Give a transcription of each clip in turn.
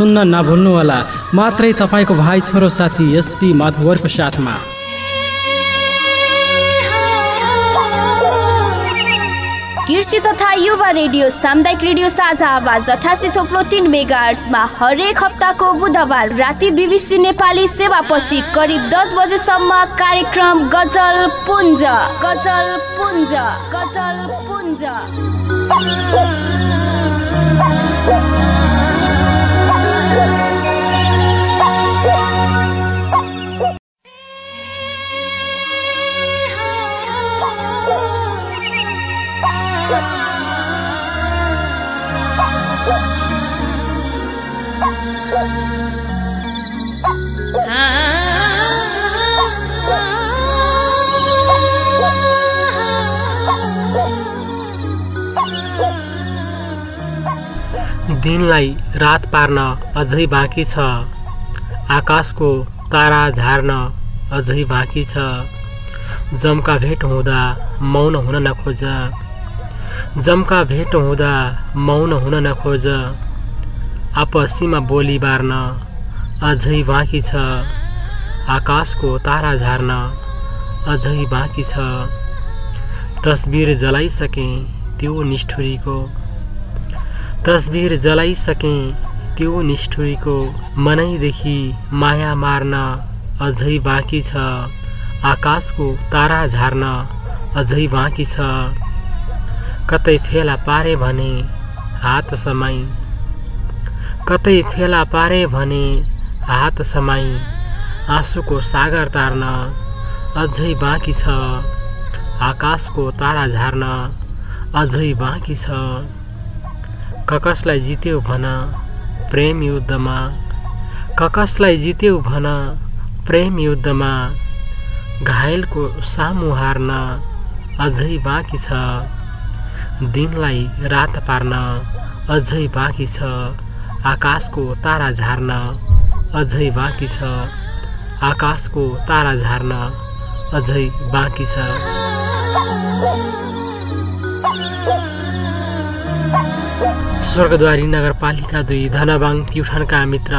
सुन्न नभुल्नुहोला। मात्रै तपाईँको भाइ छोरो साथी एसपी माधवरको साथमा कृषि तथा युवा रेडियो सामुदायिक रेडियो साझा आवाज अठासी थोप्लो तिन मेगा हर्समा हरेक हप्ताको बुधबार राति बिबिसी नेपाली सेवापछि करिब दस बजेसम्म कार्यक्रम गजल पुञ्ज गजल पुञ्ज गजल पुञ्ज। दिनलाई रात पार्न अझै बाँकी छ। आकाशको तारा झार्न अझै बाँकी छ। जमका भेट हुँदा मौन हुन नखोज। जमका भेट हुँदा मौन हुन नखोज। आपसीमा बोली बार्न अझै बाँकी छ। आकाशको तारा झार्न अझै बाँकी छ। तस्बिर जलाइसकेँ त्यो निष्ठुरीको तस्बिर जलाइसकेँ त्यो निष्ठुरीको मनैदेखि माया मार्न अझै बाँकी छ आकाशको तारा झार्न अझै बाँकी छ। कतै फेला पारे भने हात समाई। कतै फेला पारे भने हात समाई। आँसुको सागर तार्न अझै बाँकी छ आकाशको तारा झार्न अझै बाँकी छ। ककसलाई जित्यो भन प्रेम युद्धमा। ककसलाई जित्यो भन प्रेम युद्धमा। घायलको सामु हार्न अझै बाँकी छ। दिनलाई रात पार्न अझै बाँकी छ। आकाशको तारा झार्न अझै बाँकी छ। आकाशको तारा झार्न अझै बाँकी छ। स्वर्गद्वारी नगरपालिका दुई धनबाङ प्युठानका मित्र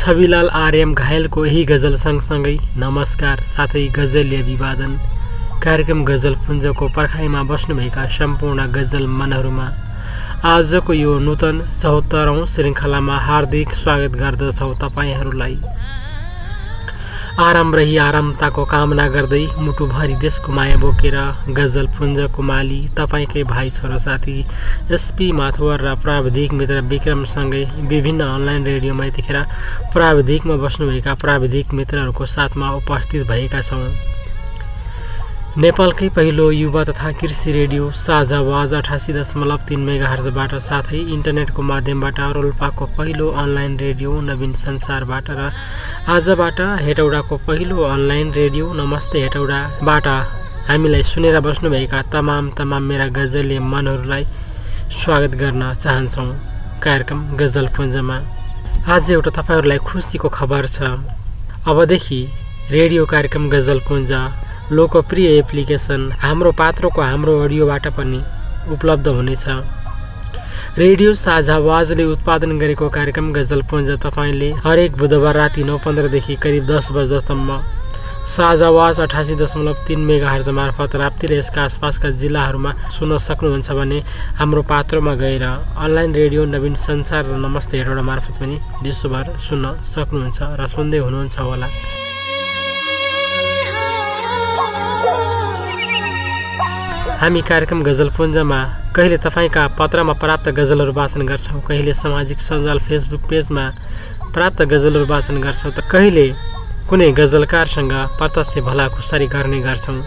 छविलाल आर्यम घायलको यही गजल सँगसँगै नमस्कार साथै गजलीय अभिवादन। कार्यक्रम गजल पुञ्जको पर्खाइमा बस्नुभएका सम्पूर्ण गजल मनहरूमा आजको यो नूतन चौहत्तरौँ श्रृङ्खलामा हार्दिक स्वागत गर्दछौँ तपाईँहरूलाई। आराम रही आरामताको कामना गर्दै मुटुभरि देशको माया बोकेर गजल पुञ्जको माली तपाईँकै भाइ छोरो साथी एसपी माथुवर र प्राविधिक मित्र विक्रमसँगै विभिन्न अनलाइन रेडियोमा यतिखेर प्राविधिकमा बस्नुभएका प्राविधिक मित्रहरूको साथमा उपस्थित भएका छौँ। नेपालकै पहिलो युवा तथा कृषि रेडियो साझा आवाज अठासी दशमलव तिन मेगा हर्जबाट साथै इन्टरनेटको माध्यमबाट रोल्पाको पहिलो अनलाइन रेडियो नवीन संसारबाट र आजबाट हेटौडाको पहिलो अनलाइन रेडियो नमस्ते हेटौडाबाट। हामीलाई सुनेर बस्नुभएका तमाम तमाम मेरा गजलीय मनहरूलाई स्वागत गर्न चाहन्छौँ। कार्यक्रम गजल पुञ्जमा। आज एउटा तपाईँहरूलाई खुसीको खबर छ। अबदेखि रेडियो कार्यक्रम गजल पुञ्ज लोकप्रिय एप्लिकेसन हाम्रो पात्रोको हाम्रो अडियोबाट पनि उपलब्ध हुनेछ। रेडियो साझा आवाजले उत्पादन गरेको कार्यक्रम गजलपुञ्ज तपाईँले हरेक बुधबार राति नौ पन्ध्रदेखि करिब दस बजेसम्म साझा आवाज अठासी दशमलव तिन मेगा हर्ज मार्फत राप्ती र यसका आसपासका जिल्लाहरूमा सुन्न सक्नुहुन्छ भने हाम्रो पात्रोमा गएर अनलाइन रेडियो नवीन संसार र नमस्ते हेटौडा मार्फत पनि विश्वभर सुन्न सक्नुहुन्छ र सुन्दै हुनुहुन्छ होला। हामी कार्यक्रम गजलपुञ्जमा कहिले तपाईँका पत्रमा प्राप्त गजलहरू वाचन गर्छौँ कहिले सामाजिक सञ्जाल फेसबुक पेजमा प्राप्त गजलहरू वाचन गर्छौँ त कहिले कुनै गजलकारसँग प्रत्यक्ष भलाखुसारी गर्ने गर्छौँ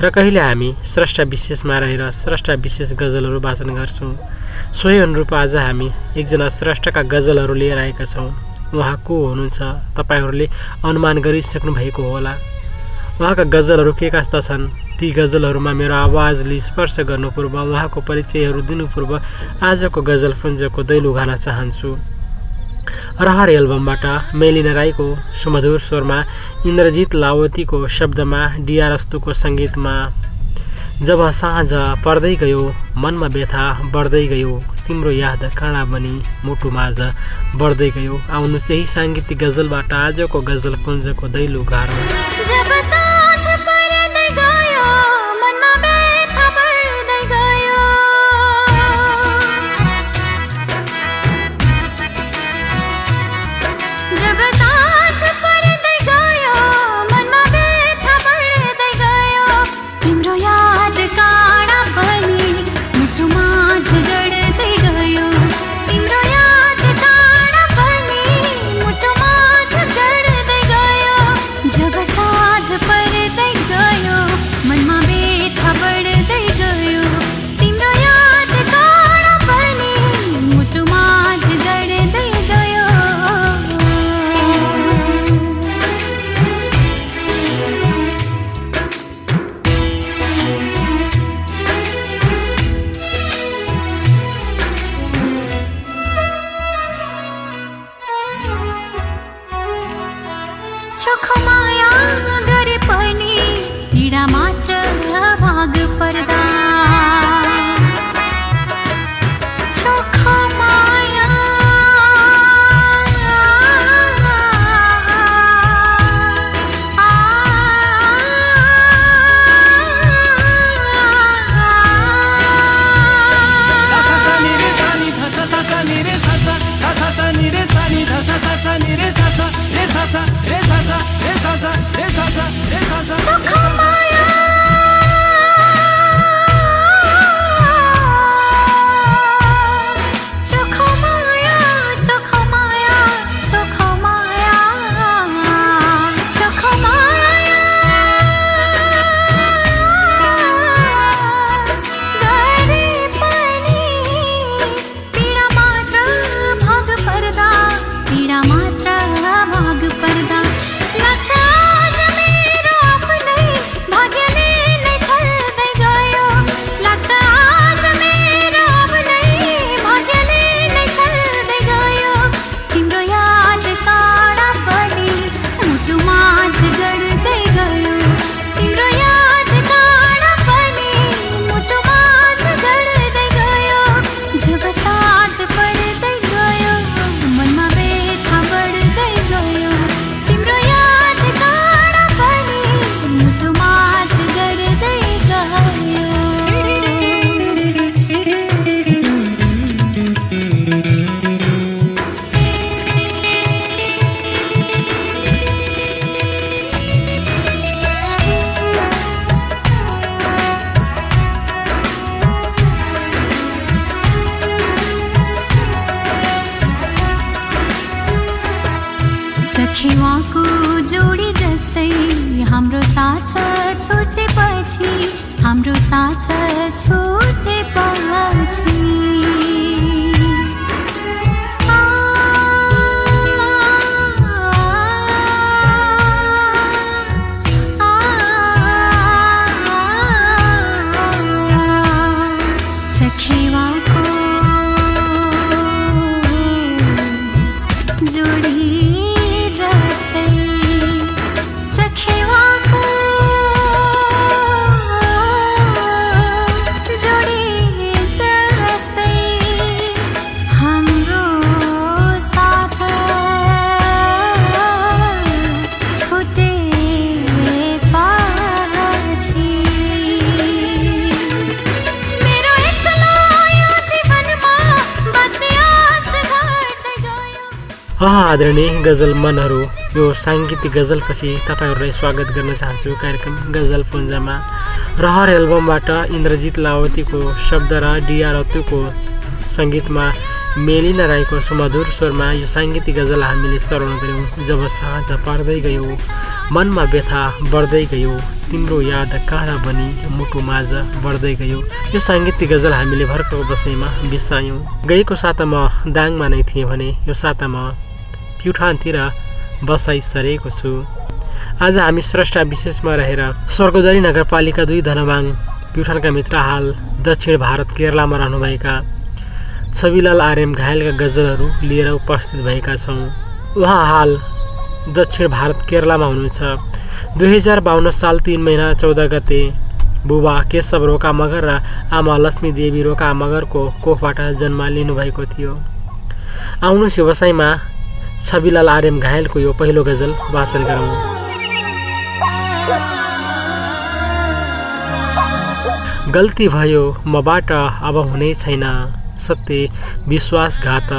र कहिले हामी स्रष्टा विशेषमा रहेर स्रष्टा विशेष गजलहरू वाचन गर्छौँ। सोही अनुरूप आज हामी एकजना स्रष्टाका गजलहरू लिएर आएका छौँ। उहाँ को हुनुहुन्छ? तपाईँहरूले अनुमान गरिसक्नु भएको होला। उहाँका गजलहरू के कस्ता छन्? ती गजलहरूमा मेरो आवाजले स्पर्श गर्नु पूर्व उहाँको परिचयहरू दिनु पूर्व आजको गजल पुञ्जको दैलो गान चाहन्छु। रहर एल्बमबाट मेलिना राईको सुमधुर स्वरमा इन्द्रजित लावतीको शब्दमा डिआर अस्तुको सङ्गीतमा जब साँझ पर्दै गयो मनमा व्यथा बढ्दै गयो तिम्रो याद काँडा बनी मुटु माझ बढ्दै गयो। आउनु चाहिँ साङ्गीतिक गजलबाट आजको गजल पुञ्जको दैलो गाह्रो गजल मनहरू यो साङ्गीतिक गजलपछि तपाईँहरूलाई स्वागत गर्न चाहन्छु। कार्यक्रम गजल पुञ्जमा रहर एल्बमबाट इन्द्रजित लावतीको शब्द र डिआर अत्तुको सङ्गीतमा मेलिना राईको सुमधुर स्वरमा यो साङ्गीतिक गजल हामीले श्रवण गऱ्यौँ जब साँझ पर्दै गयो मनमा व्यथा बढ्दै गयो तिम्रो याद काँडा बनी मुटु माझ बढ्दै गयो। यो साङ्गीतिक गजल हामीले भर्खरको बसैमा बिसायौँ गएको साता म दाङमा नै थिएँ भने यो साता म प्युठानतिर बसाइ सरेको छु। आज हामी स्रष्टा विशेषमा रहेर स्वर्गदरी नगरपालिका दुई धनबाङ प्युठानका मित्र हाल दक्षिण भारत केरलामा रहनुभएका छविलाल आर्यम घायलका गजलहरू लिएर उपस्थित भएका छौँ। उहाँ हाल दक्षिण भारत केरलामा हुनुहुन्छ। दुई हजार बाहन्न साल तिन महिना चौध गते बुबा केशव रोका मगर र आमा लक्ष्मी देवी रोका मगरको कोखबाट जन्म लिनुभएको थियो। आउनुहोस् व्यवसायमा छविलाल आर्यम घायलको यो पहिलो गजल वाचन गरौँ। गल्ती भयो मबाट अब हुने छैन। सत्य विश्वासघात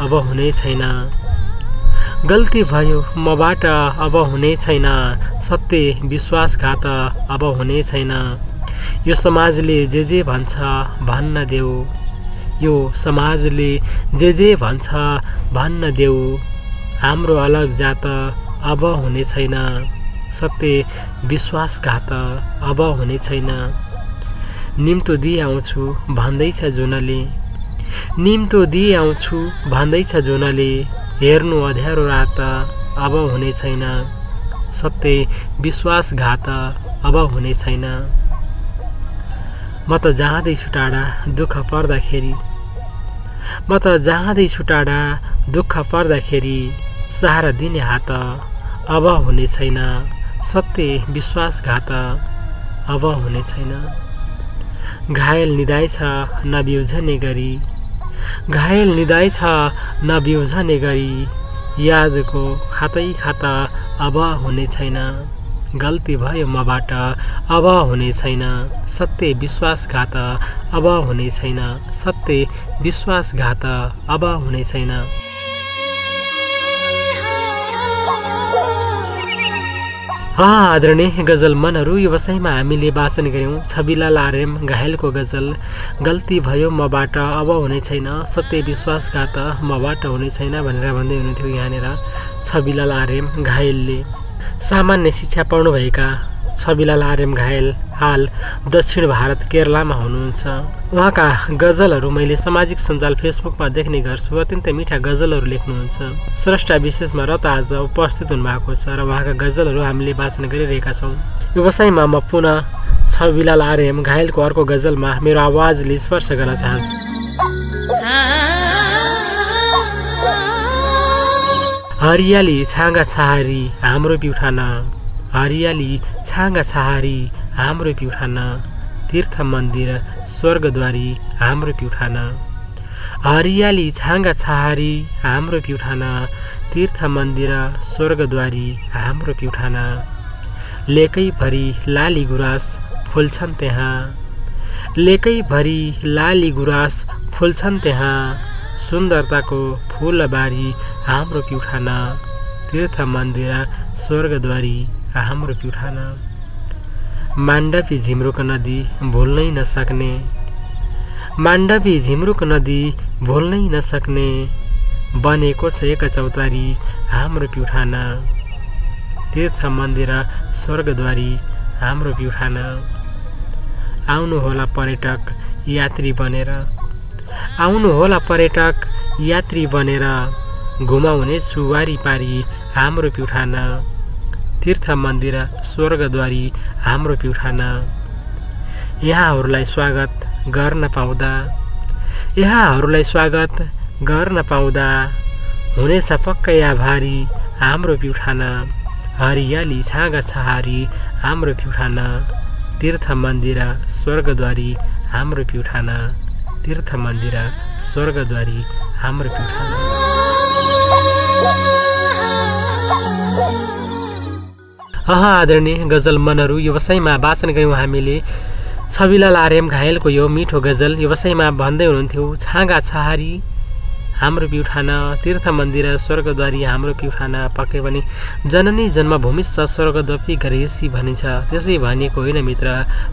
अब हुने छैन। गल्ती भयो मबाट अब हुने छैन। सत्य विश्वासघात अब हुने छैन। यो समाजले जे जे भन्छ भन्न देऊ। यो समाजले जे जे भन्छ भन्न देऊ। हाम्रो अलग जात अब हुने छैन। सत्य विश्वासघात अब हुने छैन। निम्तो दिइ आउँछु भन्दैछ जुनले। निम्तो दिइ आउँछु भन्दैछ जुनले। हेर्नु अँध्यारो रात अब हुने छैन। सत्य विश्वासघात अब हुने छैन। म त जाँदैछु टाढा दुःख पर्दाखेरि। म त जाँदैछु टाढा दुःख पर्दाखेरि। सहारा दिने हात अब हुने छैन। सत्य विश्वासघात अब हुने छैन। घायल निदाएछ नबिउझने गरी। घायल निदाएछ नबिउझने गरी। यादको खातै खाता अब हुने छैन। गल्ती भयो मबाट अब हुने छैन। सत्य विश्वासघात अब हुने छैन। सत्य विश्वासघात अब हुने छैन। आदरणीय गजल मनहरू व्यवसायमा हामीले वाचन गऱ्यौँ। छविलाल आर्यम घायलको गजल गल्ती भयो मबाट अब हुने छैन। सत्य विश्वासघात मबाट हुने छैन भनेर भन्दै हुनुहुन्थ्यो यहाँनिर छविलाल आर्यम घायलले। सामान्य शिक्षा पढ्नुभएका छविलाल आर्यम घायल। हाल दक्षिण भारत केरलामा हुनुहुन्छ। उहाँका गजलहरू मैले सामाजिक सञ्जाल फेसबुकमा देख्ने गर्छु अत्यन्तै मिठा गजलहरू लेख्नुहुन्छ। स्रष्टा विशेषमा र त आज उपस्थित हुनुभएको छ र उहाँका गजलहरू हामीले वाचन गरिरहेका छौँ। व्यवसायमा म पुनः छविलाल आर्यम घायलको अर्को गजलमा मेरो आवाजले स्पर्श गर्न चाहन्छु। हरियाली छाँगा छहारी हाम्रो प्युठान। हरियाली छाँगा छहारी हाम्रो प्युठान तीर्थ मन्दिर स्वर्गद्वारी हाम्रो प्युठान। हरियाली छाँगा छहारी हाम्रो प्युठान तीर्थ मन्दिर स्वर्गद्वारी हाम्रो प्युठान। लेकैभरि लाली गुराँस फुल्छन् त्यहाँ। लेकैभरि लाली गुराँस फुल्छन् त्यहाँ। सुन्दरताको फुलबारी हाम्रो प्युठान। तीर्थ मन्दिर स्वर्गद्वारी। हाम्रो प्युठान माण्डवी झिम्रुक नदी भुल्नै नसक्ने। माण्डवी झिम्रुक नदी भुल्नै नसक्ने। बनेको छ एक चौतारी हाम्रो प्युठान। तीर्थ मन्दिर स्वर्गद्वारी हाम्रो प्युठान। आउनुहोला पर्यटक यात्री बनेर। आउनुहोला पर्यटक यात्री बनेर। घुमाउने सुवारी पारी हाम्रो प्युठान। तीर्थ मन्दिर स्वर्गद्वारी हाम्रो प्युठान। यहाँहरूलाई स्वागत गर्न पाउँदा यहाँहरूलाई स्वागत गर्न पाउँदा हुनेछ पक्कै आभारी हाम्रो प्युठान। हरियाली छाँगा छहारी हाम्रो प्युठान। तीर्थ मन्दिर स्वर्गद्वारी हाम्रो प्युठान। तीर्थ मन्दिर स्वर्गद्वारी हाम्रो प्युठान। अह आदरणीय गजल मनहरू व्यवसायमा वाचन गऱ्यौँ हामीले। छविलाल आर्यम घायलको यो मिठो गजल व्यवसायमा भन्दै हुनुहुन्थ्यो छाँगा छहारी हाम्रो प्युठान तीर्थ मन्दिर स्वर्गद्वारी हाम्रो प्युठान पक्कै पनि जननी जन्मभूमि स्वर्गदपी गरेसी भनिन्छ। त्यसै भनिएको होइन मित्र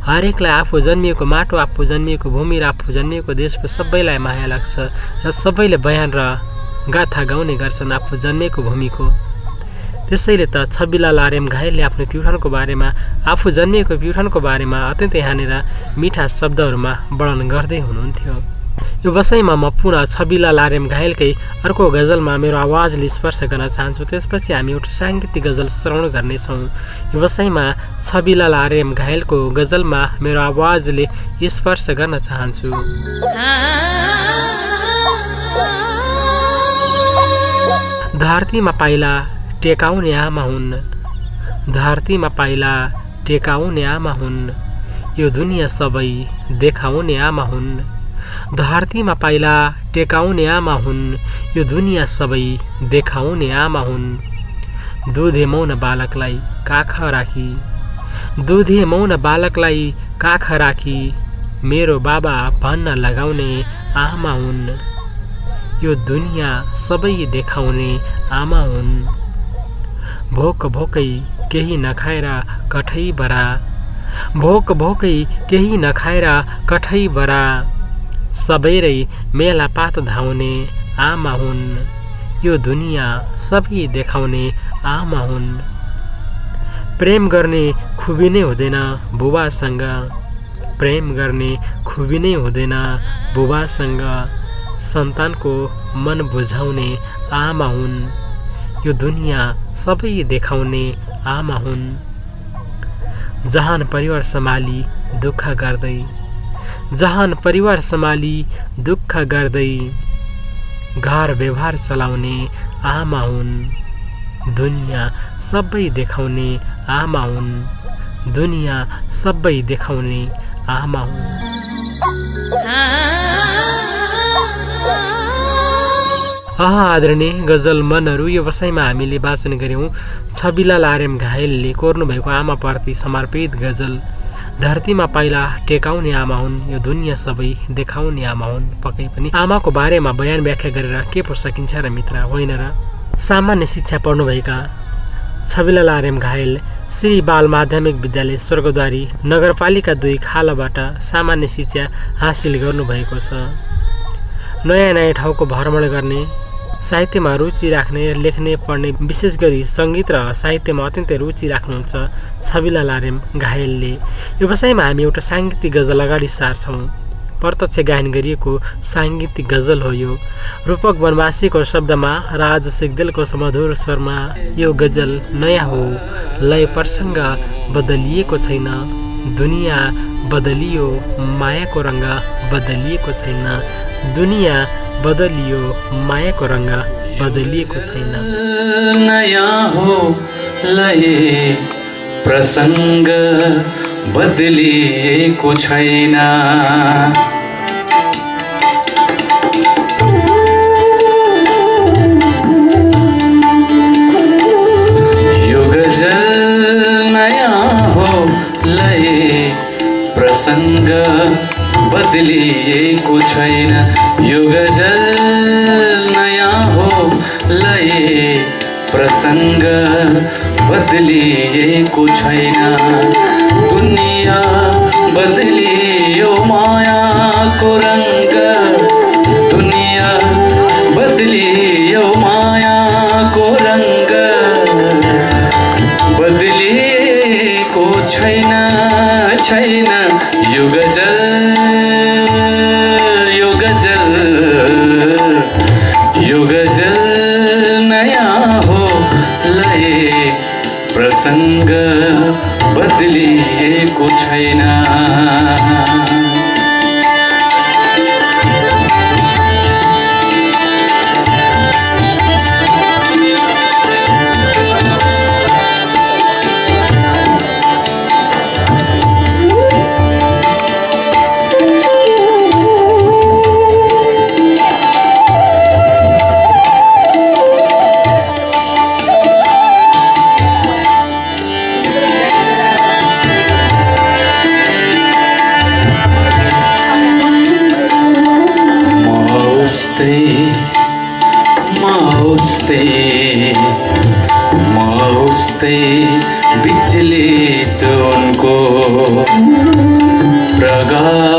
हरेकलाई आफू जन्मिएको माटो आफू जन्मिएको भूमि र आफू जन्मिएको देशको सबैलाई माया लाग्छ र सबैले बयान र गाथा गाउने गर्छन् आफू जन्मिएको भूमिको। त्यसैले त छब्बिलाल आर्यम घायलले आफ्नो प्युठानको बारेमा आफू जन्मिएको प्युठानको बारेमा अत्यन्तै यहाँनिर मिठा शब्दहरूमा वर्णन गर्दै हुनुहुन्थ्यो। यो बसाइमा म पुनः छबिलाल आर्यम घायलकै अर्को गजलमा मेरो आवाजले स्पर्श गर्न चाहन्छु। त्यसपछि हामी एउटा साङ्गीतिक गजल श्रवण गर्नेछौँ। यो बसाइमा छबिलाल आर्यम घायलको गजलमा मेरो आवाजले स्पर्श गर्न चाहन्छु। धरतीमा पाइला टेकाउने आमा हुन्। धरतीमा पाइला टेकाउने आमा हुन्। यो दुनियाँ सबै देखाउने आमा हुन्। धरतीमा पाइला टेकाउने आमा हुन्। यो दुनियाँ सबै देखाउने आमा हुन्। दुधे मौन बालकलाई काख राखी। दुधे मौन बालकलाई काख राखी। मेरो बाबा भन्न लगाउने आमा हुन्। यो दुनियाँ सबै देखाउने आमा हुन्। भोक भोकै केही नखाएर कठै बरा। भोक भोकै केही नखाएर कठै बरा। सबैरै मेला पात धाउने आमा हुन्। यो दुनियाँ सबै देखाउने आमा हुन्। प्रेम गर्ने खुबी नै हुँदैन बुबासँग। प्रेम गर्ने खुबी नै हुँदैन बुबासँग। सन्तानको मन बुझाउने आमा हुन्। यो दुनियाँ सबै देखाउने आमा हुन्। जहान परिवार सम्हाली दुःख गर्दै। जहान परिवार सम्हाली दुःख गर्दै। घर व्यवहार चलाउने आमा हुन्। दुनियाँ सबै देखाउने आमा हुन्। दुनियाँ सबै देखाउने आमा हुन्। आह आदरणीय गजल मनहरू यो वसाइमा हामीले वाचन गऱ्यौँ। छबिलाल आर्यम घायलले कोर्नुभएको आमाप्रति समर्पित गजल। धरतीमा पाइला टेकाउने आमा हुन् यो दुनियाँ सबै देखाउने आमा हुन् पक्कै पनि। आमाको बारेमा बयान व्याख्या गरेर के पो सकिन्छ र मित्र होइन र? सामान्य शिक्षा पढ्नुभएका छबिलाल आर्यम घायल श्री बाल माध्यमिक विद्यालय स्वर्गद्वारी नगरपालिका दुई खालबाट सामान्य शिक्षा हासिल गर्नुभएको छ। नयाँ नयाँ ठाउँको भ्रमण गर्ने साहित्यमा रुचि राख्ने लेख्ने पढ्ने विशेष गरी सङ्गीत र साहित्यमा अत्यन्तै रुचि राख्नुहुन्छ छविलाल आर्यम घायलले। व्यवसायमा हामी एउटा साङ्गीतिक गजल अगाडि सार्छौँ। प्रत्यक्ष गायन गरिएको साङ्गीतिक गजल हो यो। रूपक वनवासीको शब्दमा राज सिग्देलको सुमधुर स्वरमा यो गजल नयाँ हो। लय प्रसङ्ग बदलिएको छैन। दुनियाँ बदलियो मायाको रङ्ग बदलिएको छैन। दुनियाँ बदलियो मायाको रङ्ग बदलिएको छैन। नयाँ हो लय प्रसङ्ग बदलिएको छैन। प्रसङ्ग बदलिएको छैन यो गज़ल नयाँ हो लय। प्रसङ्ग बदलिएको छैन दुनियाँ बदलियो मायाको रङ्ग दुनियाँ बदलियो मायाको रङ्ग बदलिएको छैन छैन यो बदलिएको छैन।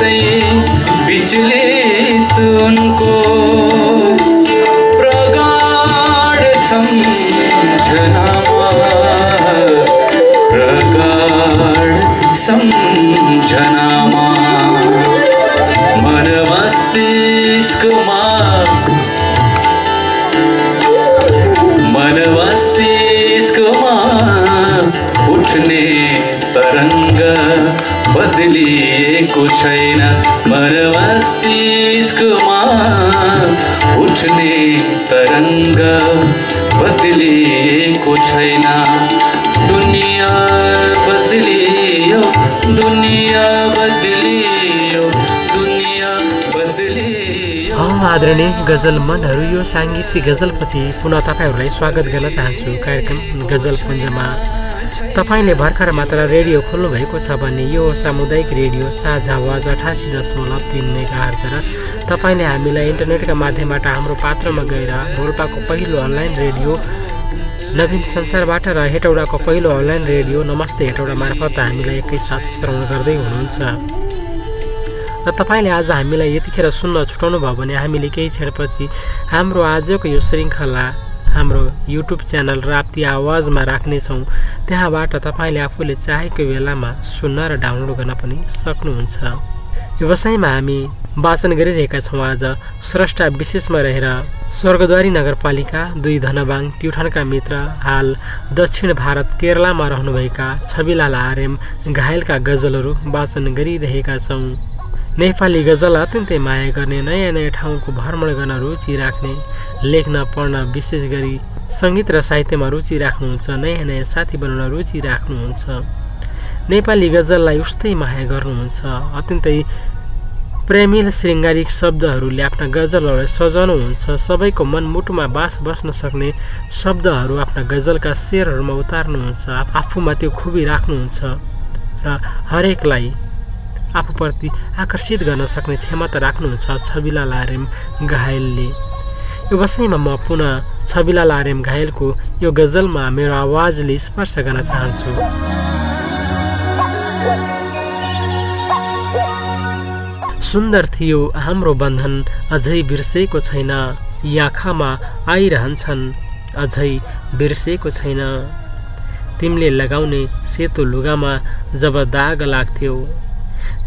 उस्तै विचलित उनको। प्रगाढ सम्झनामा प्रगाढ सम्झनामा मन मस्तिष्कमा मन मस्तिष्कमा उठ्ने तरङ्ग बदलिएको छैन। मस्तिष्कमा उठ्ने तरङ्ग बदलिएको छैन। दुनियाँ बदलियो दुनियाँ बदलियो दुनियाँ बदलियो। आदरणीय गजल मनहरू यो साङ्गीतिक गजलपछि पुनः तपाईँहरूलाई स्वागत गर्न चाहन्छु। कार्यक्रम गजल पुञ्जमा तपाईँले भर्खर मात्र रेडियो खोल्नुभएको छ भने यो सामुदायिक रेडियो साझा आवाज अठासी दशमलव तिन मेगा र तपाईँले हामीलाई इन्टरनेटका माध्यमबाट हाम्रो पात्रमा गएर रोल्पाको पहिलो अनलाइन रेडियो नवीन संसारबाट र हेटौडाको पहिलो अनलाइन रेडियो नमस्ते हेटौडा मार्फत हामीलाई एकैसाथ श्रवण गर्दै हुनुहुन्छ। र तपाईँले आज हामीलाई यतिखेर सुन्न छुटाउनु भयो भने हामीले केही क्षणपछि हाम्रो आजको यो श्रृङ्खला हाम्रो युट्युब च्यानल राप्ती आवाजमा राख्नेछौँ। त्यहाँबाट तपाईँले आफूले चाहेको बेलामा सुन्न र डाउनलोड गर्न पनि सक्नुहुन्छ। व्यवसायमा हामी वाचन गरिरहेका छौँ आज। स्रष्टा विशेषमा रहेर स्वर्गद्वारी नगरपालिका दुई धनबाङ प्युठानका मित्र हाल दक्षिण भारत केरलामा रहनुभएका छविलाल आर्यम घायलका गजलहरू वाचन गरिरहेका छौँ। नेपाली गजल अत्यन्तै माया गर्ने नयाँ नयाँ ठाउँको भ्रमण गर्न रुचि राख्ने लेख्न पढ्न विशेष गरी सङ्गीत र साहित्यमा रुचि राख्नुहुन्छ नयाँ नयाँ साथी बनाउन रुचि राख्नुहुन्छ। नेपाली गजललाई उस्तै माया गर्नुहुन्छ। अत्यन्तै प्रेमिल शृङ्गारिक शब्दहरूले आफ्ना गजलहरूलाई सजाउनुहुन्छ। सबैको मनमुटुमा बास बस्न सक्ने शब्दहरू आफ्ना गजलका शेरहरूमा उतार्नुहुन्छ। आफूमा त्यो खुबी राख्नुहुन्छ। र हरेकलाई आफूप्रति आकर्षित गर्न सक्ने क्षमता राख्नुहुन्छ छविला लारेम घायलले। यो वसैमा म पुनः छविला लारेम घायलको यो गजलमा मेरो आवाजले स्पर्श गर्न चाहन्छु। सुन्दर थियो हाम्रो बन्धन अझै बिर्सेको छैन। यी आँखामा आइरहन्छन् अझै बिर्सेको छैन। तिमीले लगाउने सेतो लुगामा जब दाग लाग्थ्यो।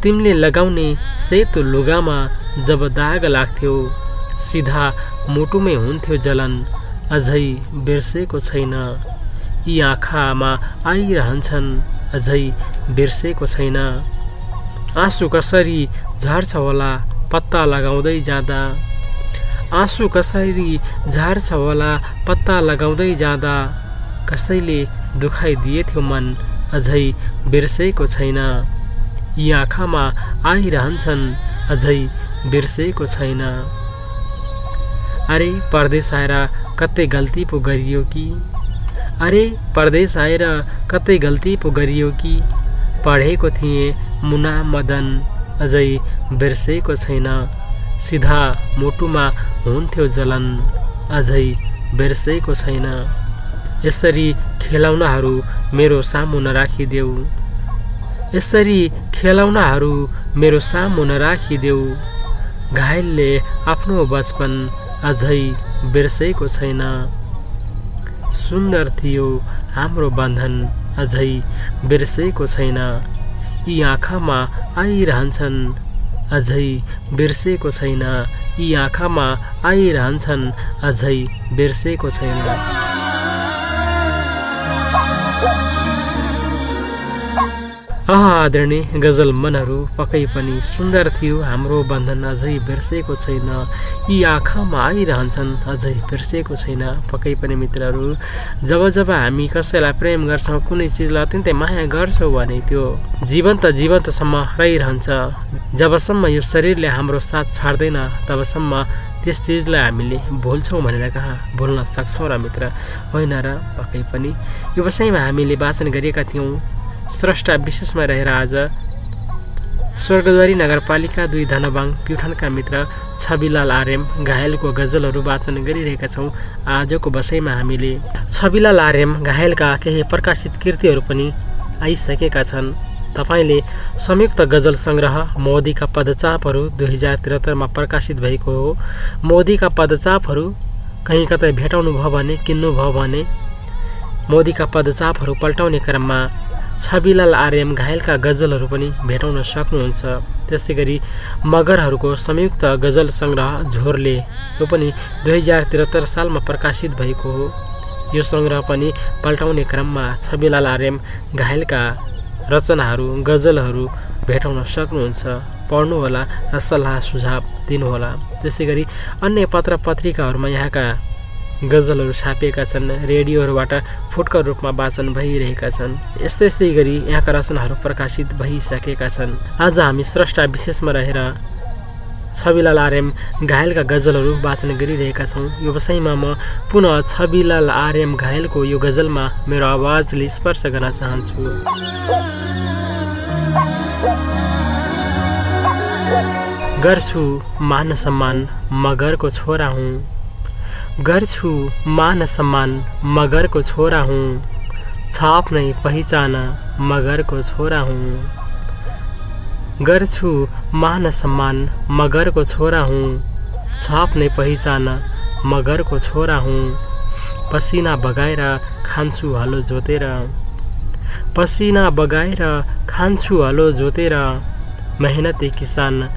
तिमीले लगाउने सेतो लुगामा जब दाग लाग्थ्यो सिधा मुटुमै हुन्थ्यो जलन अझै बिर्सेको छैन। यी आँखामा आइरहन्छन् अझै बिर्सेको छैन। आँसु कसरी झार्छ होला पत्ता लगाउँदै जाँदा? आँसु कसरी झार्छ होला पत्ता लगाउँदै जाँदा? कसैले दुखाइदिएथ्यो मन अझै बिर्सेको छैन। यी आँखामा आइरहन्छन् अझै बिर्सेको छैन। अरे परदेश आएर कतै गल्ती पो गरियो कि? अरे परदेश आएर कतै गल्ती पो गरियो कि? पढेको थिएँ मुना मदन अझै बिर्सेको छैन। सिधा मुटुमा हुन्थ्यो जलन अझै बिर्सेको छैन। यसरी खेलौनाहरू मेरो सामु नराखिदेऊ यसरी खेलौनाहरू मेरो सामु नराखिदेऊ घायलले आफ्नो बचपन अझै बिर्सेको छैन। सुन्दर थियो हाम्रो बन्धन अझै बिर्सेको छैन। यी आँखामा आइरहन्छन् अझै बिर्सेको छैन। यी आँखामा आइरहन्छन् अझै बिर्सेको छैन। आदरणीय गजल मनहरू पक्कै पनि सुन्दर थियो। हाम्रो बन्धन अझै बिर्सेको छैन। यी आँखामा आइरहन्छन् अझै बिर्सेको छैन। पक्कै पनि मित्रहरू जब जब हामी कसैलाई प्रेम गर्छौँ कुनै चिजलाई अत्यन्तै माया गर्छौँ भने त्यो जीवन्त जीवन्तसम्म रहिरहन्छ जबसम्म यो शरीरले हाम्रो साथ छाड्दैन तबसम्म त्यस चिजलाई हामीले भुल्छौँ भनेर कहाँ भुल्न सक्छौँ र मित्र होइन र पक्कै पनि। यो विषयमा हामीले वाचन गरिएका थियौँ। स्रष्टा विशेषमा रहेर आज स्वर्गद्वारी नगरपालिका दुई धनबाङ प्युठानका मित्र छविलाल आर्यम घायलको गजलहरू वाचन गरिरहेका छौँ आजको बसाइमा हामीले। छविलाल आर्यम घायलका केही प्रकाशित कृतिहरू पनि आइसकेका छन्। तपाईँले संयुक्त गजल सङ्ग्रह मोदीका पदचापहरू दुई हजार त्रिहत्तरमा प्रकाशित भएको हो। मोदीका पदचापहरू कहीँ कतै भेटाउनु भयो भने किन्नुभयो भने मोदीका पदचापहरू पल्टाउने क्रममा छविलाल आर्यम घायलका गजलहरू पनि भेटाउन सक्नुहुन्छ। त्यसै गरी मगरहरूको संयुक्त गजल सङ्ग्रह झोरले यो पनि दुई हजार त्रिहत्तर सालमा प्रकाशित भएको हो। यो सङ्ग्रह पनि पल्टाउने क्रममा छविलाल आर्यम घायलका रचनाहरू गजलहरू भेटाउन सक्नुहुन्छ। पढ्नुहोला र सल्लाह सुझाव दिनुहोला। त्यसै गरी अन्य पत्र पत्रिकाहरूमा यहाँका गजलहरू छापिएका छन् रेडियोहरूबाट फुटकर रूपमा वाचन भइरहेका छन्। यस्तै यस्तै गरी यहाँका रचनाहरू प्रकाशित भइसकेका छन्। आज हामी स्रष्टा विशेषमा रहेर छविलाल आर्यम घायलका गजलहरू वाचन गरिरहेका छौँ। यो विषयमा म पुनः छविलाल आर्यम घायलको यो गजलमा मेरो आवाजले स्पर्श गर्न चाहन्छु। गर्छु मान सम्मान मगरको छोरा हुँ। गर्छु मान सम्मान मगरको छोरा हुँ। छाप नै पहिचान मगरको छोरा हुँ। गर्छु मान सम्मान मगरको छोरा हुँ। छाप नै पहिचान मगरको छोरा हुँ। पसिना बगाएर खान्छु हलो जोतेर। पसिना बगाएर खान्छु हलो जोतेर। मेहनती किसान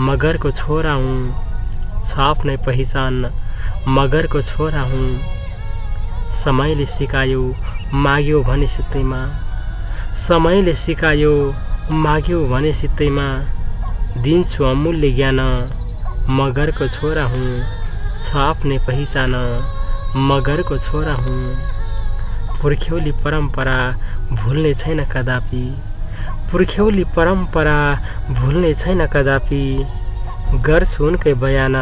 मगरको छोरा हुँ। छाप नै पहिचान मगरको छोरा हुँ। समयले सिकायो माग्यो भने सित्तैमा। समयले सिकायो माग्यो भने सित्तैमा। दिन्छु अमूल्य ज्ञान मगरको छोरा हुँ। छाप नै पहिचान मगरको छोरा हुँ। पुर्ख्यौली परम्परा भुल्ने छैन कदापि। पुर्ख्यौली परम्परा भुल्ने छैन कदापि। गर्छु उनकै बयान।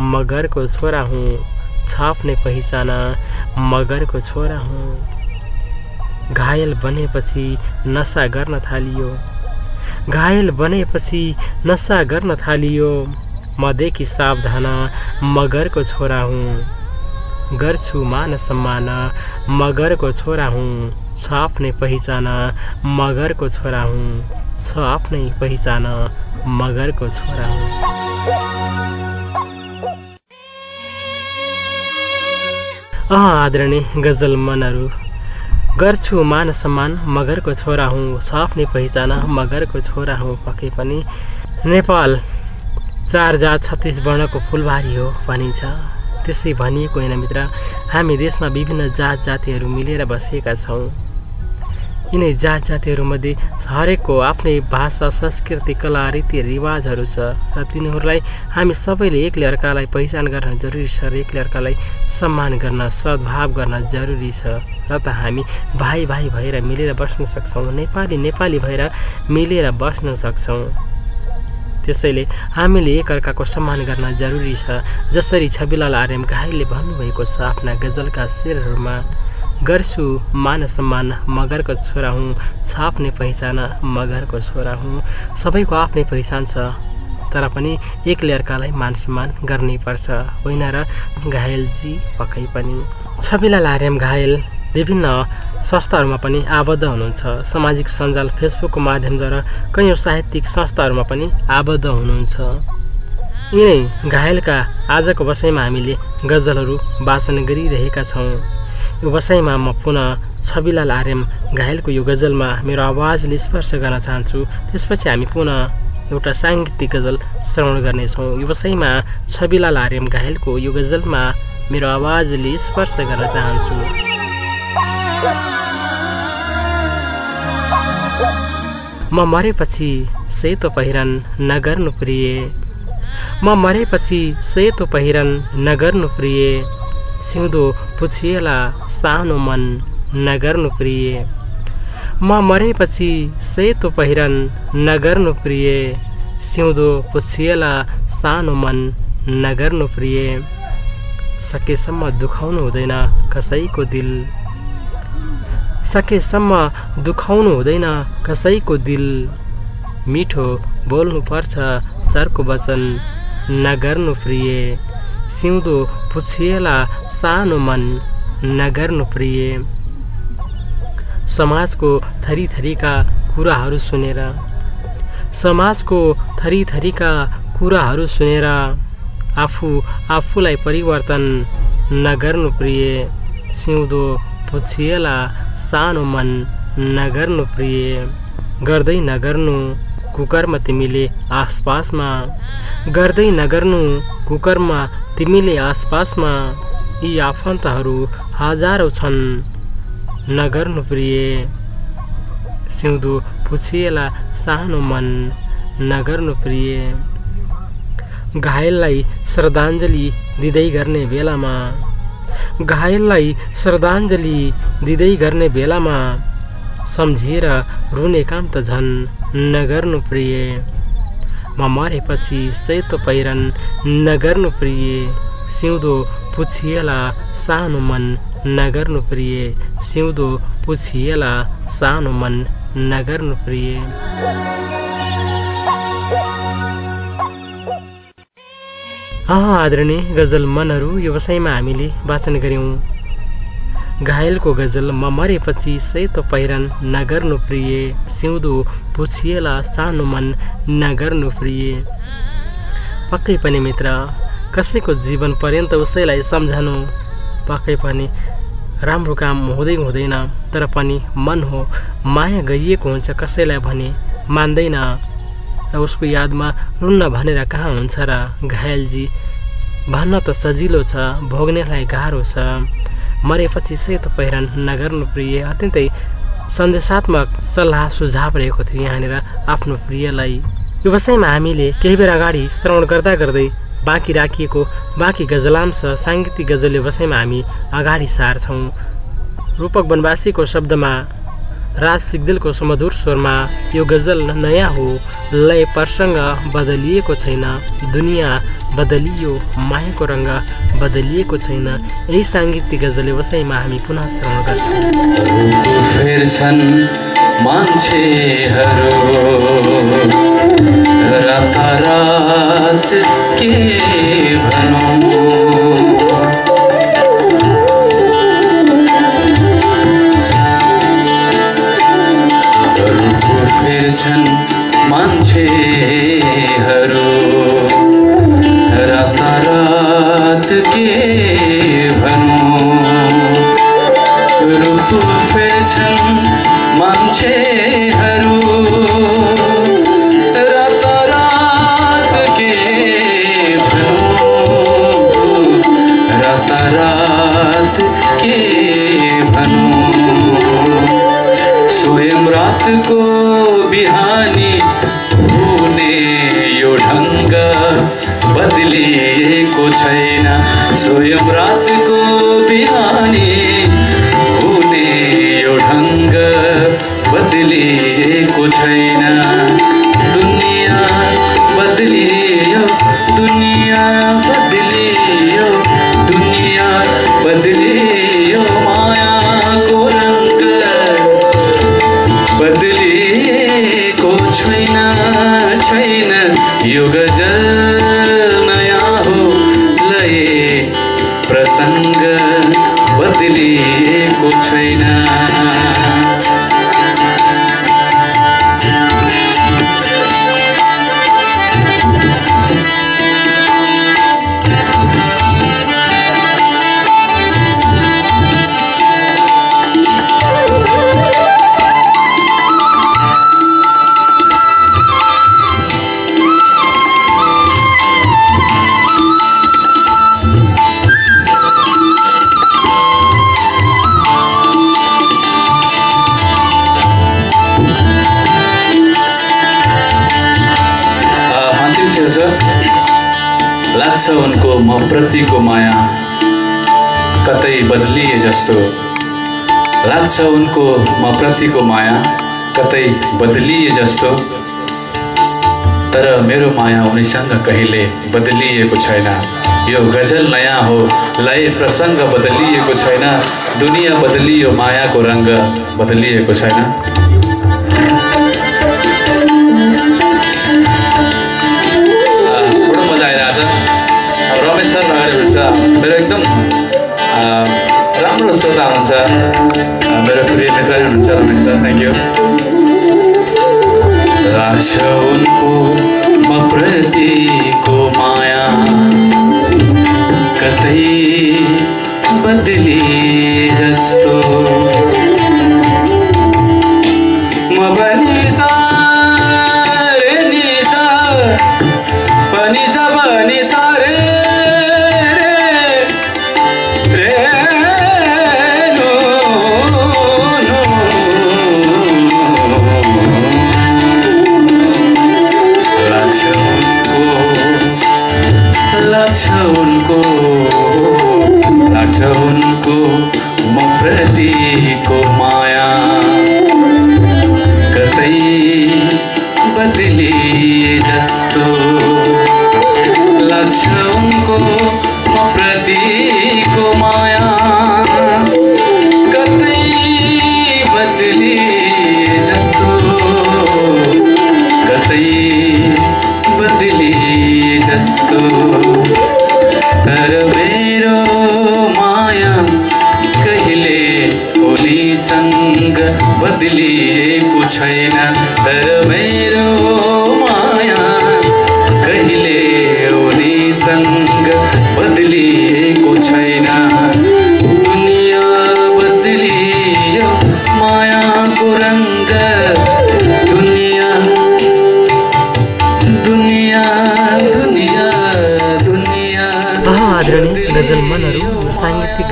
मगरको छोरा हुँ छाप्ने पहिचान मगरको छोरा हुँ। घायल बनेपछि नसा गर्न थालियो। घायल बनेपछि नसा गर्न थालियो। मदेखि सावधान मगरको छोरा हुँ। गर्छु मान सम्मान मगरको छोरा हुँ। छ आफ्नै पहिचान मगरको छोरा हुँ। छ आफ्नै पहिचान मगरको छोरा हुँ। अह आदरणीय गजल मनहरू गर्छु मान सम्मान मगरको छोरा हुँ छ आफ्नै पहिचान मगरको छोरा हुँ पक्कै पनि। नेपाल चार जात छत्तिस वर्णको फुलबारी हो भनिन्छ। त्यसै भनिएको होइन मित्र हामी देशमा विभिन्न जात जातिहरू मिलेर बसेका छौँ। यिनै जात जातिहरूमध्ये हरेकको आफ्नै भाषा संस्कृति कला रीतिरिवाजहरू छ। र तिनीहरूलाई हामी सबैले एकले अर्कालाई पहिचान गर्न जरुरी छ र एकले अर्कालाई सम्मान गर्न सद्भाव गर्न जरुरी छ। र त हामी भाइ भाइ भएर मिलेर बस्न सक्छौँ नेपाली नेपाली भएर मिलेर बस्न सक्छौँ। त्यसैले हामीले एकअर्काको सम्मान गर्न जरुरी छ। जसरी छविलाल आर्यम घाइले भन्नुभएको छ आफ्ना गजलका शेरहरूमा गर्छु मान सम्मान मगरको छोरा हुँ। छाप्ने पहिचान मगरको छोरा हुँ। सबैको आफ्नै पहिचान छ तर पनि एकले अर्कालाई मान सम्मान गर्नै पर्छ। होइन र घायलजी पक्कै पनि। छविलाल आर्यम घायल। विभिन्न संस्थाहरूमा पनि आबद्ध हुनुहुन्छ। सामाजिक सञ्जाल फेसबुकको माध्यमद्वारा कैयौँ साहित्यिक संस्थाहरूमा पनि आबद्ध हुनुहुन्छ। यिनै घायलका आजको बसाइमा हामीले गजलहरू वाचन गरिरहेका छौँ। यो बसाइमा म पुनः छविलाल आर्यम घायलको यो गजलमा मेरो आवाजले स्पर्श गर्न चाहन्छु। त्यसपछि हामी पुनः एउटा साङ्गीतिक गजल श्रवण गर्नेछौँ। यो बसाइमा छविलाल आर्यम घायलको यो गजलमा मेरो आवाजले स्पर्श गर्न चाहन्छु। म मरेपछि सेतो पहिरन नगर्नु प्रिय। म मरेपछि सेतो पहिरन नगर्नु प्रिय। सिउँदो पुछिएला सानो मन नगर्नु प्रिय म मरेपछि सेतो पहिरन नगर्नु प्रिय सिउँदो पुछिएला सानो मन नगर्नु प्रिय सकेसम्म दुखाउनु हुँदैन कसैको दिल। सकेसम्म दुखाउनु हुँदैन कसैको दिल। मिठो बोल्नुपर्छ चर्को वचन नगर्नु प्रिय सिउँदो पुछिएला सानो मन नगर्नु प्रिय। समाजको थरीथरीका कुराहरू सुनेर। समाजको थरीथरीका कुराहरू सुनेर आफू आफूलाई परिवर्तन नगर्नु प्रिय। सिउँदो पुछिएला सानो मन नगर्नु प्रिय। गर्दै नगर्नु कुकर्म तिमीले आसपासमा। गर्दै नगर्नु कुकर्म तिमीले आसपासमा। यी आफन्तहरू हजारौँ छन्। नगर्नु प्रिय सिउँदो पुछिएला सानो मन। नगर्नु प्रिय घायललाई श्रद्धाञ्जली दिँदै गर्ने बेलामा। घायललाई श्रद्धाञ्जली दिँदै गर्ने बेलामा सम्झिएर रुने काम त झन् नगर्नु प्रिय। म मरेपछि सेतो पहिरन नगर्नु प्रिय सिउँदो पुछिएला सानो मन नगर्नु प्रिय। सिउँदो पुछिएला सानो मन नगर्नु प्रिय। आदरणीय गजल मनहरू यो वसाइमा हामीले वाचन गऱ्यौँ। घायलको गजल म मरेपछि सेतो पहिरन नगर्नु प्रिय। सिउँदो पुछिएला सानो मन नगर्नु प्रिय। पक्कै पनि मित्र कसैको जीवन पर्यन्त उसैलाई सम्झनु पक्कै पनि राम्रो काम हुँदै हुँदैन तर पनि मन हो माया गरिएको हुन्छ कसैलाई भने मान्दैन। र उसको यादमा रुन्न भनेर कहाँ हुन्छ र? घायलजी भन्न त सजिलो छ भोग्नेलाई गाह्रो छ। मरेपछि सेतो पहिरन नगर्नु प्रिय अत्यन्तै सन्देशात्मक सल्लाह सुझाव रहेको थियो यहाँनिर आफ्नो प्रियलाई। यो विषयमा हामीले केही बेर अगाडि श्रवण गर्दा गर्दै बाँकी राखिएको बाँकी गजलांश साङ्गीतिक गजल विषयमा हामी अगाडि सार्छौँ। रूपक वनवासीको शब्दमा राज सिग्देलको सुमधुर स्वरमा यो गजल नयाँ हो लय प्रसङ्ग बदलिएको छैन दुनियाँ बदलियो मायाको रङ्ग बदलिएको छैन। यही साङ्गीतिक गजल व्यवसायमा हामी पुनः श्रवण गर्छौँ। रातारात के भनौँ उनको म प्रतिको माया कतै बदलिए जस्तो तर मेरो माया उनीसँग कहिले बदलिएको छैन। यो गजल नयाँ हो लय प्रसङ्ग बदलिएको छैन दुनियाँ बदलियो मायाको रङ्ग बदलिएको छैन। रमेश सर मेरो एकदम राम्रो श्रोता हुनुहुन्छ। मेरो प्रिय मित्र हुनुहुन्छ रमेश सर थ्याङ्क यू राश उनको म प्रतिको माया कतै बदली जस्तो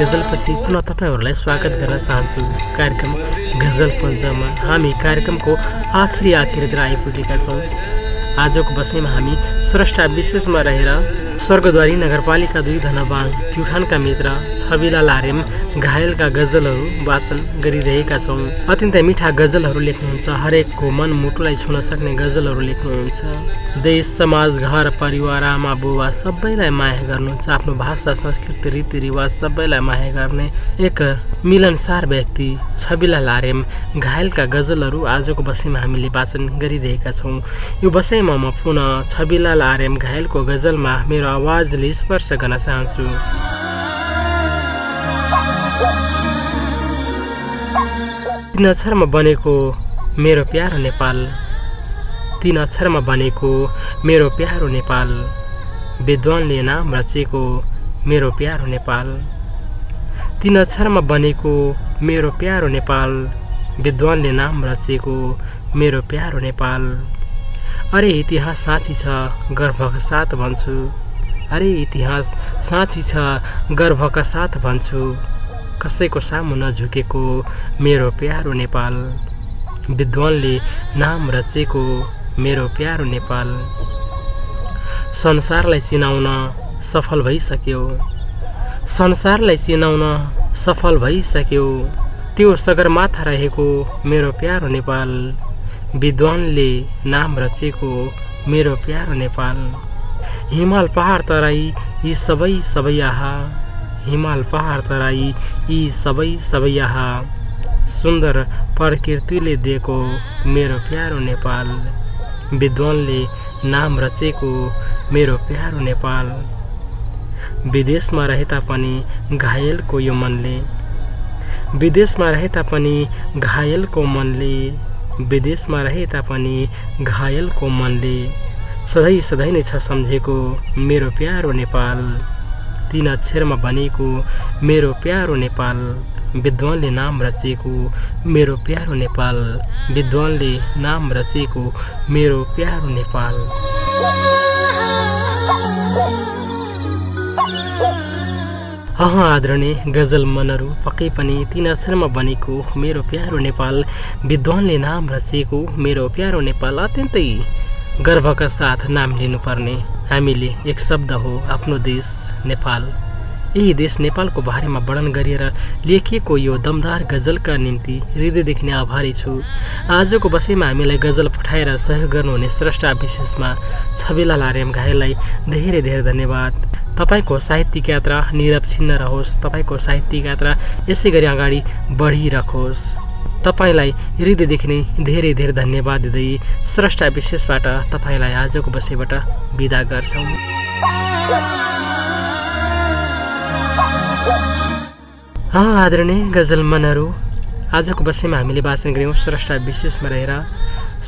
गजलपछि पुनः तपाईँहरूलाई स्वागत गर्न चाहन्छु कार्यक्रम गजल पञ्चमा हामी कार्यक्रमको आखिरी आखिरतिर आइपुगेका छौँ आजको बसाइमा हामी स्रष्टा विशेषमा रहेर स्वर्गद्वारी नगरपालिका दुई धनबाङ प्युठानका मित्र छविला लारेम घायलका गजलहरू वाचन गरिरहेका छौँ। अत्यन्तै मिठा गजलहरू लेख्नुहुन्छ। हरेकको मन मुटुलाई छुन सक्ने गजलहरू लेख्नुहुन्छ। देश समाज घर परिवार आमा बुबा सबैलाई माया गर्नुहुन्छ। आफ्नो भाषा संस्कृति रीतिरिवाज सबैलाई माया गर्ने एक मिलनसार व्यक्ति छविला लारेम। घायलका गजलहरू आजको बसाइमा हामीले वाचन गरिरहेका छौँ। यो बसाइमा म पुनः छविला लारेम घायलको गजलमा मेरो आवाजले स्पर्श गर्न चाहन्छु। तीन अक्षरमा बनेको मेरो प्यारो नेपाल तीन अक्षरमा बनेको मेरो प्यारो नेपाल विद्वानले नाम रचेको मेरो प्यारो नेपाल तीन अक्षरमा बनेको मेरो प्यारो नेपाल विद्वानले नाम रचेको मेरो प्यारो नेपाल। अरे इतिहास साँची छ गर्भका साथ भन्छु। अरे इतिहास साँची छ गर्भका साथ भन्छु। कसैको सामु नझुकेको मेरो प्यारो नेपाल। विद्वानले नाम रचेको मेरो प्यारो नेपाल। संसारलाई चिनाउन सफल भइसक्यो। संसारलाई चिनाउन सफल भइसक्यो। त्यो सगरमाथा रहेको मेरो प्यारो नेपाल। विद्वानले नाम रचेको मेरो प्यारो नेपाल। हिमाल पहाड तराई यी सबै सबै आहा। हिमाल पहाड तराई यी सबै सबै आहा सुन्दर प्रकृतिले दिएको मेरो प्यारो नेपाल। विद्वानले नाम रचेको मेरो प्यारो नेपाल। विदेशमा रहे तापनि घायलको यो मनले। विदेशमा रहे तापनि घायलको मनले। विदेशमा रहे तापनि घायलको मनले। सधैँ सधैँ नै छ सम्झेको मेरो प्यारो नेपाल। तिन अक्षरमा बनेको मेरो प्यारो नेपाल विद्वानले नाम रचेको मेरो प्यारो नेपाल विद्वानले नाम रचेको मेरो प्यारो नेपाल। अह आदरणीय गजल मनहरू पक्कै पनि तिन अक्षरमा बनेको मेरो प्यारो नेपाल विद्वानले नाम रचेको मेरो प्यारो नेपाल अत्यन्तै गर्वका साथ नाम लिनुपर्ने। हामीले एक शब्द हो आफ्नो देश नेपाल। यही देश नेपालको बारेमा वर्णन गरेर लेखिएको यो दमदार गजलका निम्ति हृदयदेखि नै आभारी छु। आजको बसैमा हामीलाई गजल पठाएर सहयोग गर्नुहुने स्रष्टा विशेषमा छविला लारेम घायललाई धेरै धेरै धन्यवाद। तपाईँको साहित्यिक यात्रा निरवच्छिन्न रहोस् तपाईँको साहित्यिक यात्रा यसै गरी अगाडि बढिरहोस्। तपाईँलाई हृदयदेखि नै धेरै धेरै धन्यवाद दिँदै स्रष्टा विशेषबाट तपाईँलाई आजको बसेबाट बिदा गर्छौँ। आदरणीय गजल मनहरू आजको बसाइमा हामीले वाचन गऱ्यौँ स्रष्टा विशेषमा रहेर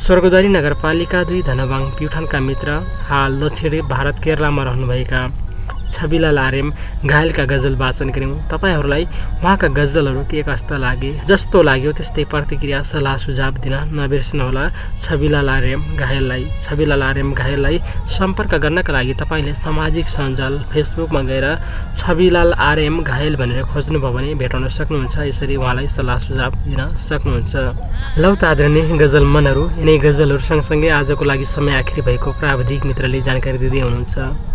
स्वर्गद्वारी नगरपालिका दुई धनबाङ प्युठानका मित्र हाल दक्षिणी भारत केरलामा रहनुभएका छविलाल आर्यम घायलका गजल वाचन गऱ्यौँ। तपाईँहरूलाई उहाँका गजलहरू के कस्ता लागे जस्तो लाग्यो त्यस्तै प्रतिक्रिया सल्लाह सुझाव दिन नबिर्सनुहोला। छविलाल आर्यम घायललाई छविलाल आर्यम घायललाई सम्पर्क गर्नका लागि तपाईँले सामाजिक सञ्जाल फेसबुकमा गएर छविलाल आर्यम घायल भनेर खोज्नुभयो भने भेटाउन सक्नुहुन्छ। यसरी उहाँलाई सल्लाह सुझाव दिन सक्नुहुन्छ। लौ त आदरणीय गजल मनहरू यिनै गजलहरू सँगसँगै आजको लागि समय आखिरी भएको प्राविधिक मित्रले जानकारी दिँदै हुनुहुन्छ।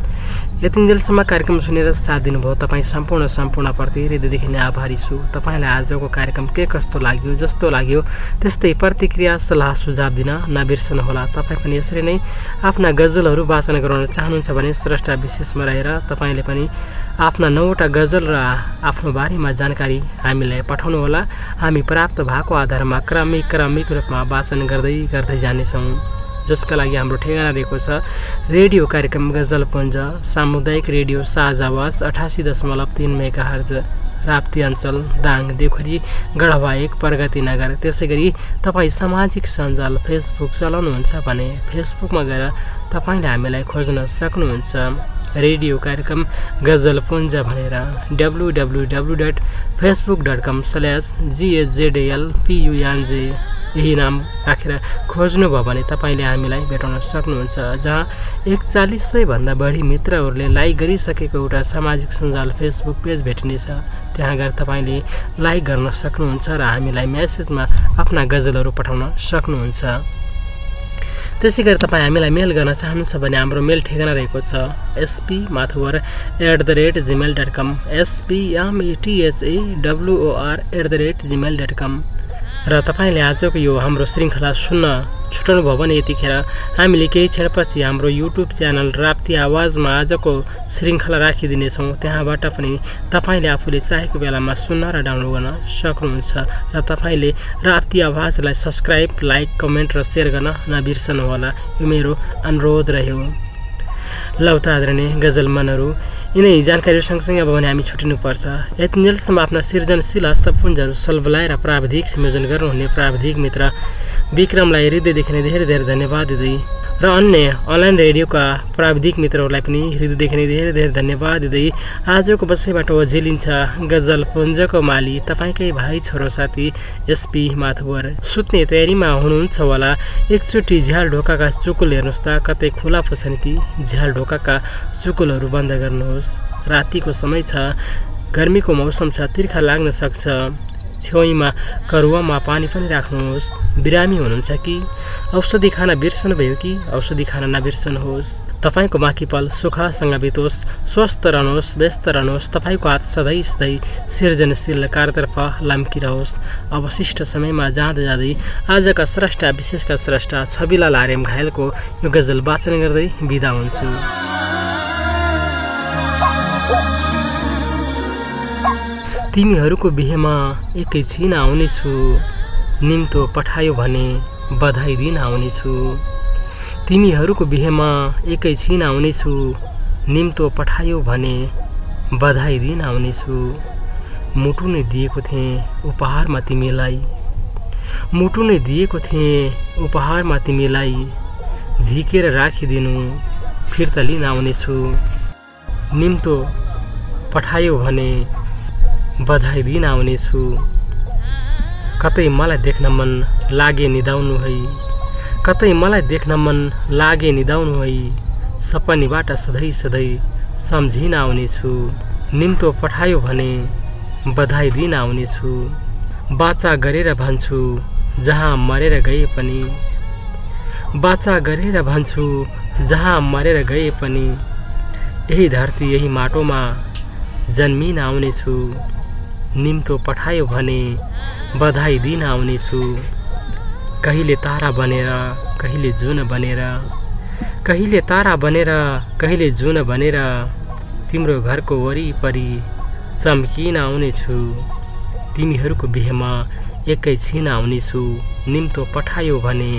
यतिन्जेलसम्म कार्यक्रम सुनेर साथ दिनुभयो। तपाईँ सम्पूर्ण सम्पूर्णप्रति हृदयदेखि नै आभारी छु। तपाईँलाई आजको कार्यक्रम के कस्तो लाग्यो जस्तो लाग्यो त्यस्तै प्रतिक्रिया सल्लाह सुझाव दिन नबिर्सनुहोला। तपाईँ पनि यसरी नै आफ्ना गजलहरू वाचन गराउन चाहनुहुन्छ भने स्रष्टा विशेषमा रहेर तपाईँले पनि आफ्ना नौवटा गजल र आफ्नो बारेमा जानकारी हामीलाई पठाउनुहोला। हामी प्राप्त भएको आधारमा क्रमिक क्रमिक रूपमा वाचन गर्दै गर्दै जानेछौँ। जसका लागि हाम्रो ठेगाना रहेको छ। रेडियो कार्यक्रम गजलपुञ्ज सामुदायिक रेडियो साझ आवाज अठासी दशमलव तिन मेगा हर्ज राप्ती अञ्चल दाङ देउखरी गढवा एक प्रगति नगर। त्यसै गरी तपाईँ सामाजिक सञ्जाल फेसबुक चलाउनुहुन्छ भने फेसबुकमा गएर तपाईँले हामीलाई खोज्न सक्नुहुन्छ रेडियो कार्यक्रम गजलपुञ्ज भनेर W W W dot Facebook dot com slash GHZL PUNJ यही नाम राखेर खोज्नुभयो भने तपाईँले हामीलाई भेटाउन सक्नुहुन्छ। जहाँ एकचालिस सयभन्दा बढी मित्रहरूले लाइक गरिसकेको एउटा सामाजिक सञ्जाल फेसबुक पेज भेटिनेछ। त्यहाँ गएर तपाईँले लाइक गर्न सक्नुहुन्छ र हामीलाई म्यासेजमा आफ्ना गजलहरू पठाउन सक्नुहुन्छ। त्यसै गरी तपाईँ हामीलाई मेल गर्न चाहनुहुन्छ भने हाम्रो मेल ठेगाना रहेको छ SP Mathuwar at the rate Gmail dot com SPMETHA WOR at the rate Gmail dot com र तपाईँले आजको यो हाम्रो श्रृङ्खला सुन्न छुटाउनु भयो भने यतिखेर हामीले केही क्षणपछि हाम्रो युट्युब च्यानल राप्ती आवाजमा आजको श्रृङ्खला राखिदिनेछौँ। त्यहाँबाट पनि तपाईँले आफूले चाहेको बेलामा सुन्न र डाउनलोड गर्न सक्नुहुन्छ र तपाईँले राप्ती आवाजलाई सब्सक्राइब लाइक कमेन्ट र सेयर गर्न नबिर्सनुहोला। यो मेरो अनुरोध रह्यो। लौता आदरणीय गजल मनहरू यिनै जानकारीहरू सँगसँगै अब भने हामी छुटिनुपर्छ। यतिन्जेलसम्म आफ्ना सृजनशील हस्तपुञ्जहरू सल्बलाएर प्राविधिक संयोजन गर्नुहुने प्राविधिक मित्र विक्रमलाई हृदयदेखि नै धेरै धेरै धन्यवाद दिँदै। र अन्य अनलाइन रेडियोका प्राविधिक मित्रहरूलाई पनि हृदयदेखि नै धेरै धेरै धन्यवाद दिँदै। आजको बसाइबाट ओझेलिन्छ गजल पुञ्जको माली। तपाईँकै भाइ छोरो साथी एसपी माथुवर। सुत्ने तयारीमा हुनुहुन्छ होला। एकचोटि झ्याल ढोकाका चुकुल हेर्नुहोस् त। कतै खुला पो छन् कि? झ्याल ढोकाका चुकुलहरू बन्द गर्नुहोस्। रातिको समय छ। गर्मीको मौसम छ। तिर्खा लाग्न सक्छ। छेउमा करुवामा पानी पनि राख्नुहोस्। बिरामी हुनुहुन्छ कि? औषधि खाना बिर्सनुभयो कि? औषधि खाना नबिर्सनुहोस् तपाईँको बाँकी पल सुखसँग बितोस् स्वस्थ रहनुहोस् व्यस्त रहनुहोस्। तपाईँको हात सधैँ सधैँ सृजनशील कार्यतर्फ लाम्किरहोस्। अवशिष्ट समयमा जाँदा जाँदै आजका स्रष्टा विशेषका स्रष्टा छविलाल आर्यम घायलको यो गजल वाचन गर्दै बिदा हुन्छु। तिमीहरूको बिहेमा एकैछिन आउनेछु। निम्तो पठायो भने बधाई दिन आउनेछु। तिमीहरूको बिहेमा एकैछिन आउनेछु। निम्तो पठायो भने बधाई दिन आउनेछु। मुटु नै दिएको थिएँ उपहारमा तिमीलाई। मुटु नै दिएको थिएँ उपहारमा तिमीलाई। झिकेर राखिदिनु फिर्ता लिन आउनेछु। निम्तो पठायो भने बधाई दिन आउनेछु। कतै मलाई देख्न मन लागे निदाउनु है। कतै मलाई देख्न मन लागे निदाउनु है। सपनीबाट सधैँ सधैँ सम्झिन आउनेछु। निम्तो पठायो भने बधाई दिन आउनेछु। बाचा गरेर भन्छु जहाँ मरेर गए पनि। बाचा गरेर भन्छु जहाँ मरेर गए पनि। यही धरती यही माटोमा जन्मिन आउनेछु। निम्तो पठायो भने बधाई दिन आउनेछु। कहिले तारा बनेर कहिले जुन बनेर कहिले तारा बनेर कहिले जुन बनेर तिम्रो घरको वरिपरि चम्किन आउनेछु। तिमीहरूको बिहेमा एकैछिन आउनेछु। निम्तो पठायो भने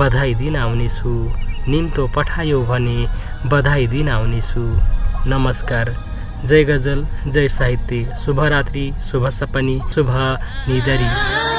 बधाई दिन आउनेछु। निम्तो पठायो भने बधाई दिन आउनेछु। नमस्कार। जय गजल जय साहित्य शुभरात्रि शुभ सपनी शुभ निदरी।